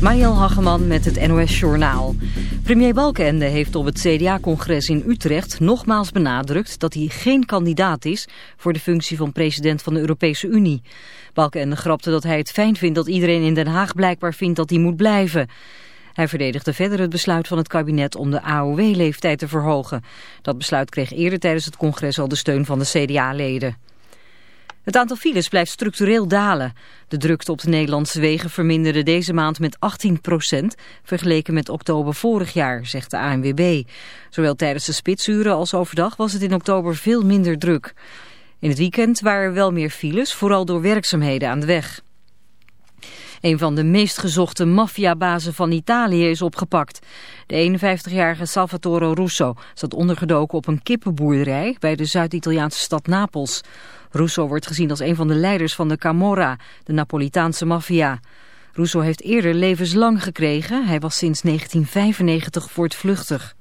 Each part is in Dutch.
Mariel Hageman met het NOS Journaal. Premier Balkenende heeft op het CDA-congres in Utrecht nogmaals benadrukt dat hij geen kandidaat is voor de functie van president van de Europese Unie. Balkenende grapte dat hij het fijn vindt dat iedereen in Den Haag blijkbaar vindt dat hij moet blijven. Hij verdedigde verder het besluit van het kabinet om de AOW-leeftijd te verhogen. Dat besluit kreeg eerder tijdens het congres al de steun van de CDA-leden. Het aantal files blijft structureel dalen. De drukte op de Nederlandse wegen verminderde deze maand met 18% vergeleken met oktober vorig jaar, zegt de ANWB. Zowel tijdens de spitsuren als overdag was het in oktober veel minder druk. In het weekend waren er wel meer files, vooral door werkzaamheden aan de weg. Een van de meest gezochte maffiabazen van Italië is opgepakt. De 51-jarige Salvatore Russo zat ondergedoken op een kippenboerderij bij de Zuid-Italiaanse stad Napels. Russo wordt gezien als een van de leiders van de Camorra, de Napolitaanse maffia. Russo heeft eerder levenslang gekregen. Hij was sinds 1995 voortvluchtig.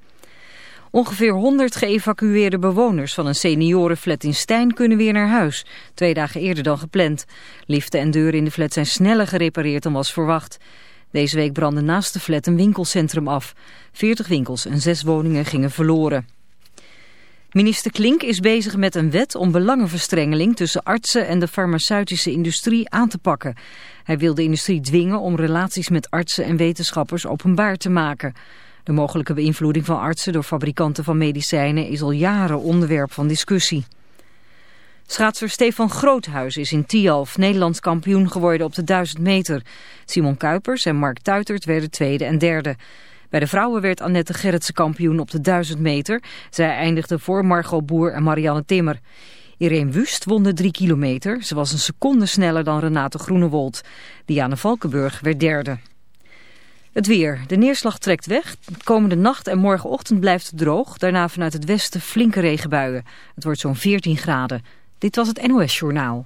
Ongeveer 100 geëvacueerde bewoners van een seniorenflat in Stijn kunnen weer naar huis. Twee dagen eerder dan gepland. Liften en deuren in de flat zijn sneller gerepareerd dan was verwacht. Deze week brandde naast de flat een winkelcentrum af. 40 winkels en 6 woningen gingen verloren. Minister Klink is bezig met een wet om belangenverstrengeling tussen artsen en de farmaceutische industrie aan te pakken. Hij wil de industrie dwingen om relaties met artsen en wetenschappers openbaar te maken. De mogelijke beïnvloeding van artsen door fabrikanten van medicijnen is al jaren onderwerp van discussie. Schaatser Stefan Groothuis is in Tialf Nederlands kampioen geworden op de 1000 meter. Simon Kuipers en Mark Tuitert werden tweede en derde. Bij de vrouwen werd Annette Gerritsen kampioen op de 1000 meter. Zij eindigde voor Margot Boer en Marianne Timmer. Irene Wust won de 3 kilometer. Ze was een seconde sneller dan Renate Groenewold. Diane Valkenburg werd derde. Het weer. De neerslag trekt weg. Komende nacht en morgenochtend blijft het droog. Daarna vanuit het westen flinke regenbuien. Het wordt zo'n 14 graden. Dit was het NOS Journaal.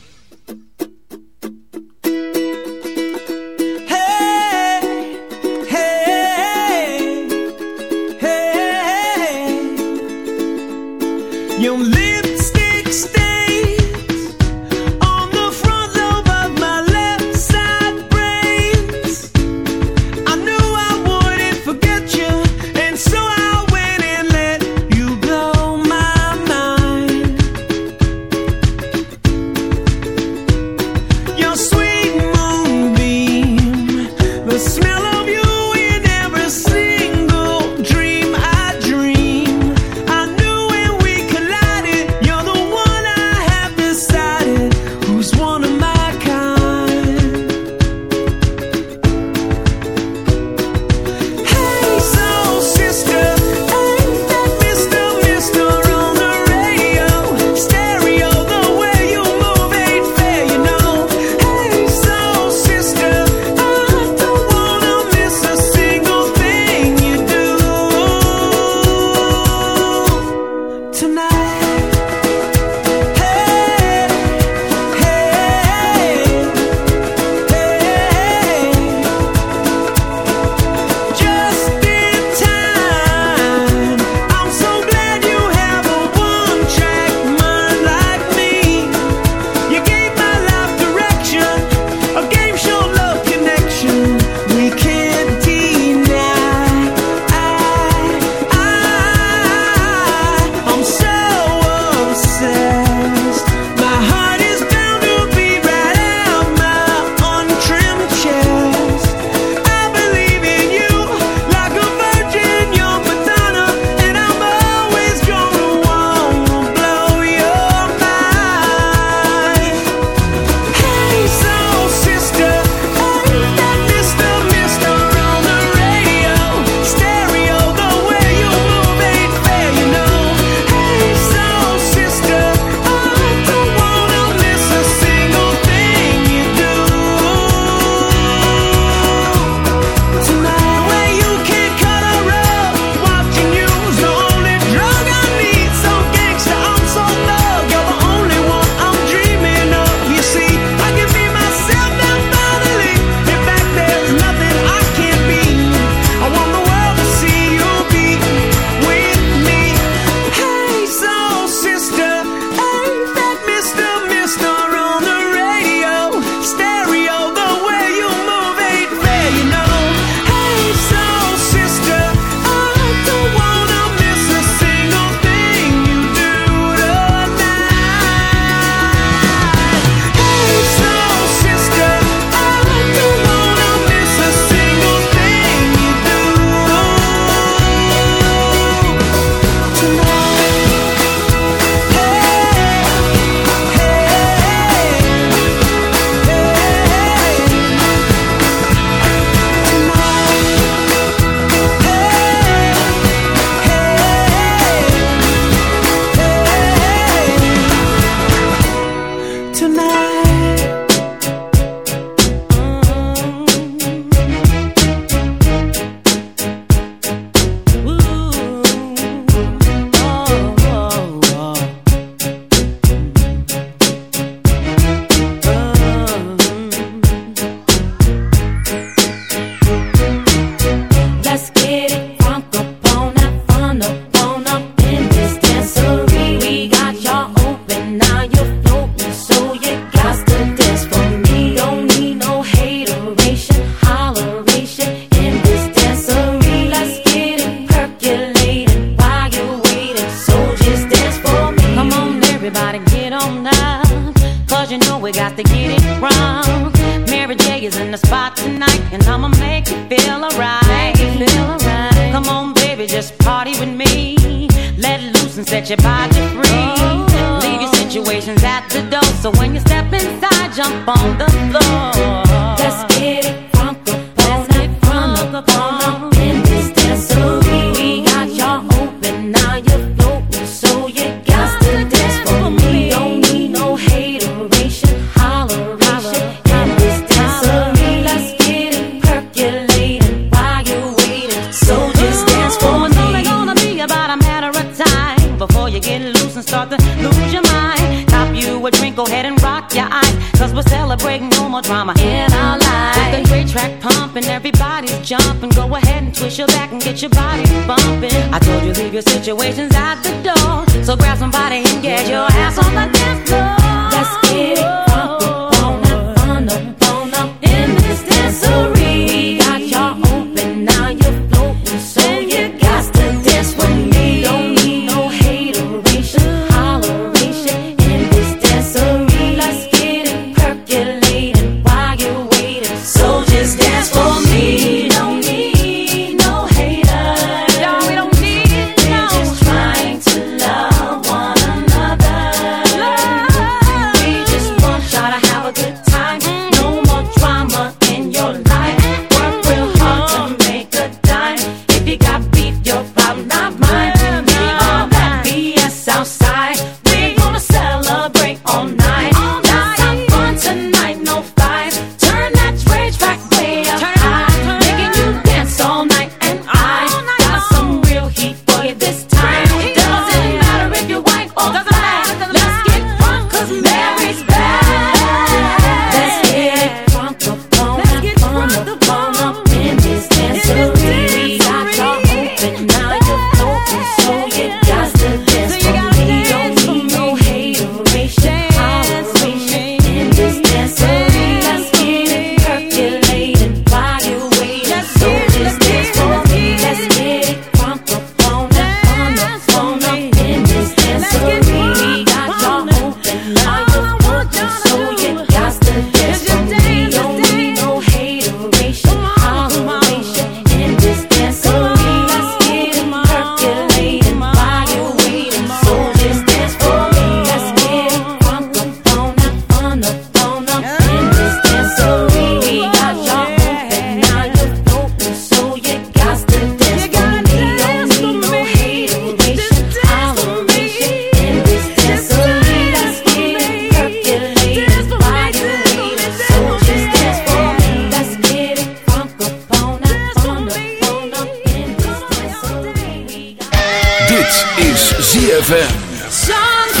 Is. ZFM.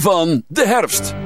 van de herfst.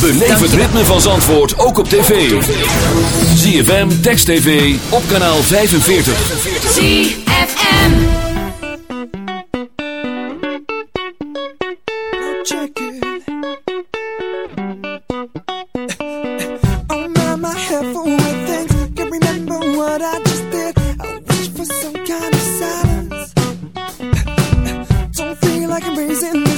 Beleef het ritme van Zandvoort ook op tv. ZFM, Text TV, op kanaal 45. ZFM No chicken Oh mama, have fun with things Can't remember what I just did I wish for some kind of silence Don't feel like I'm raising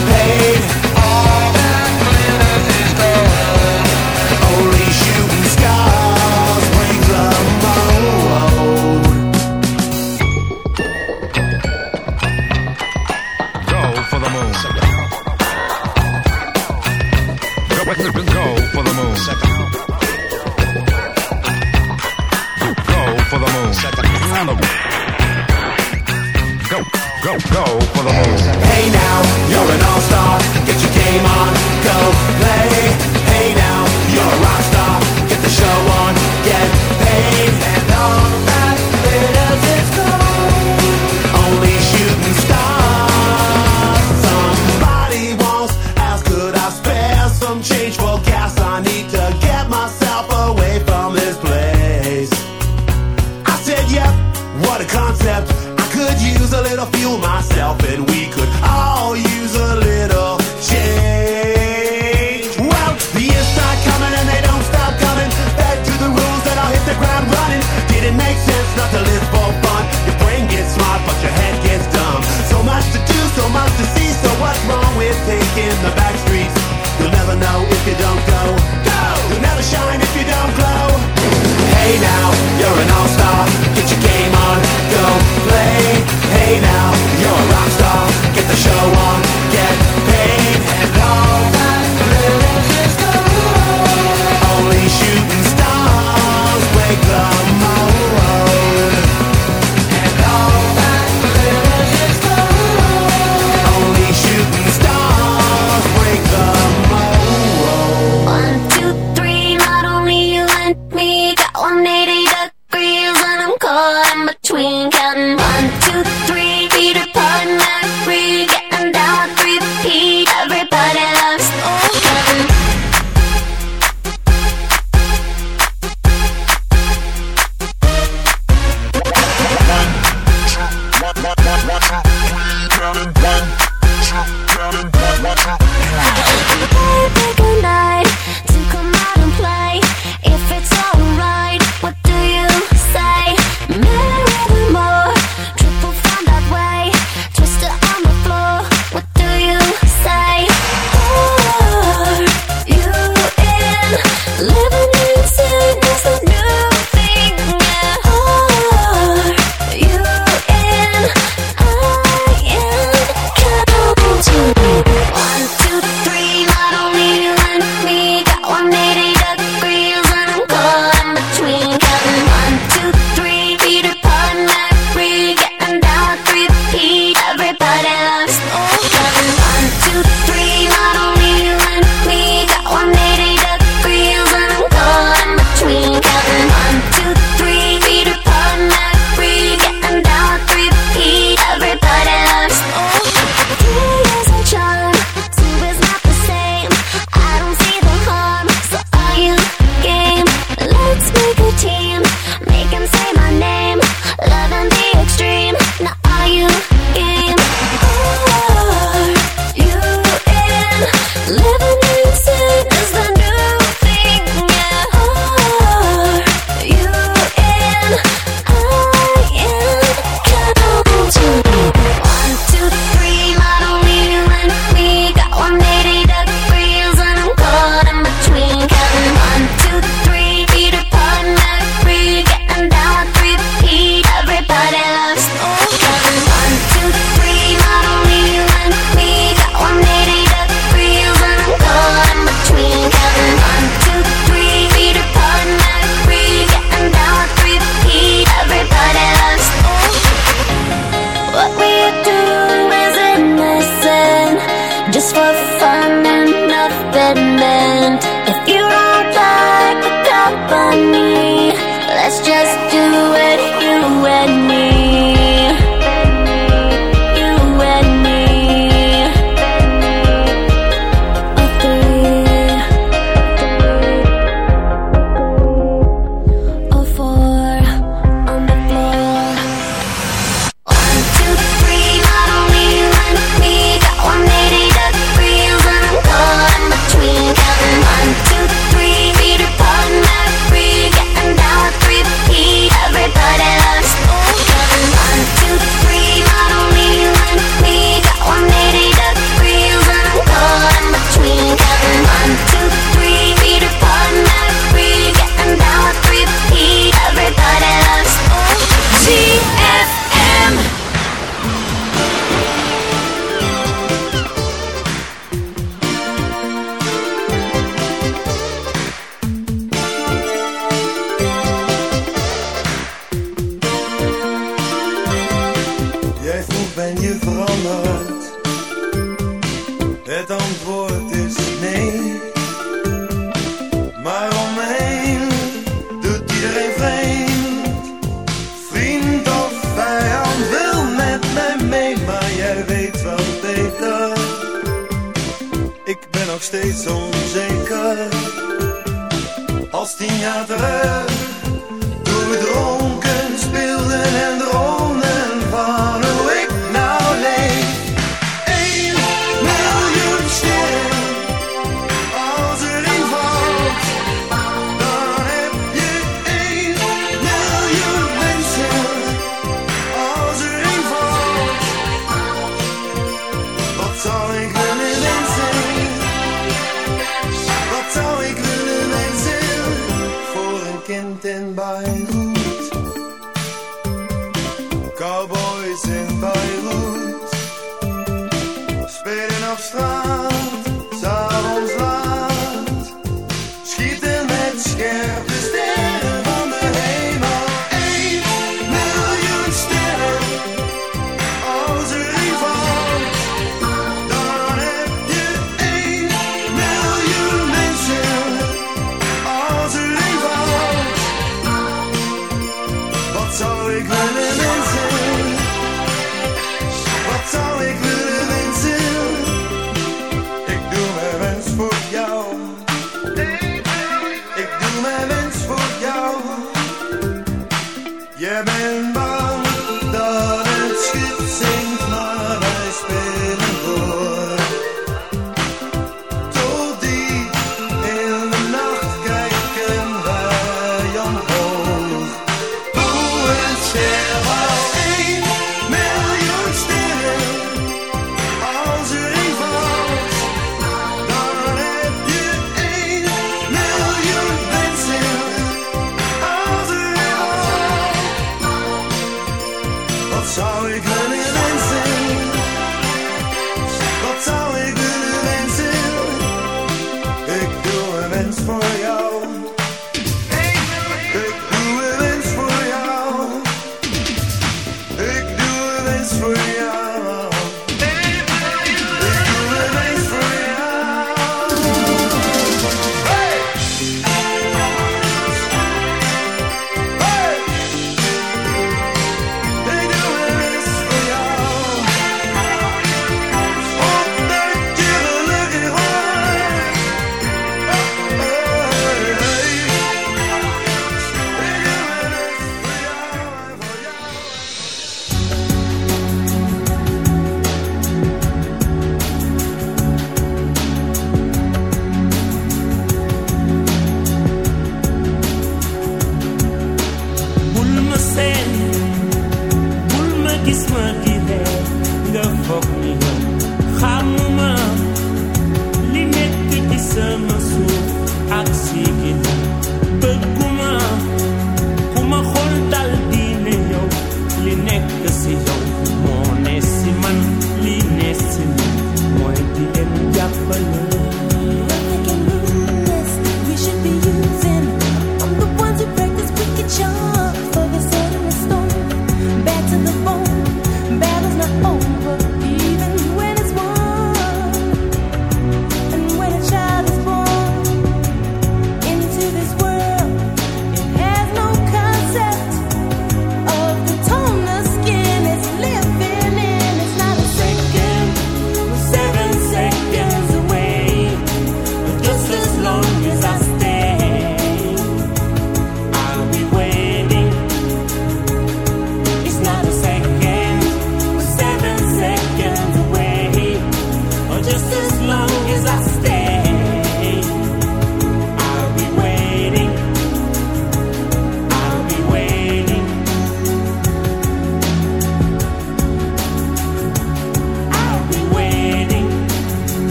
go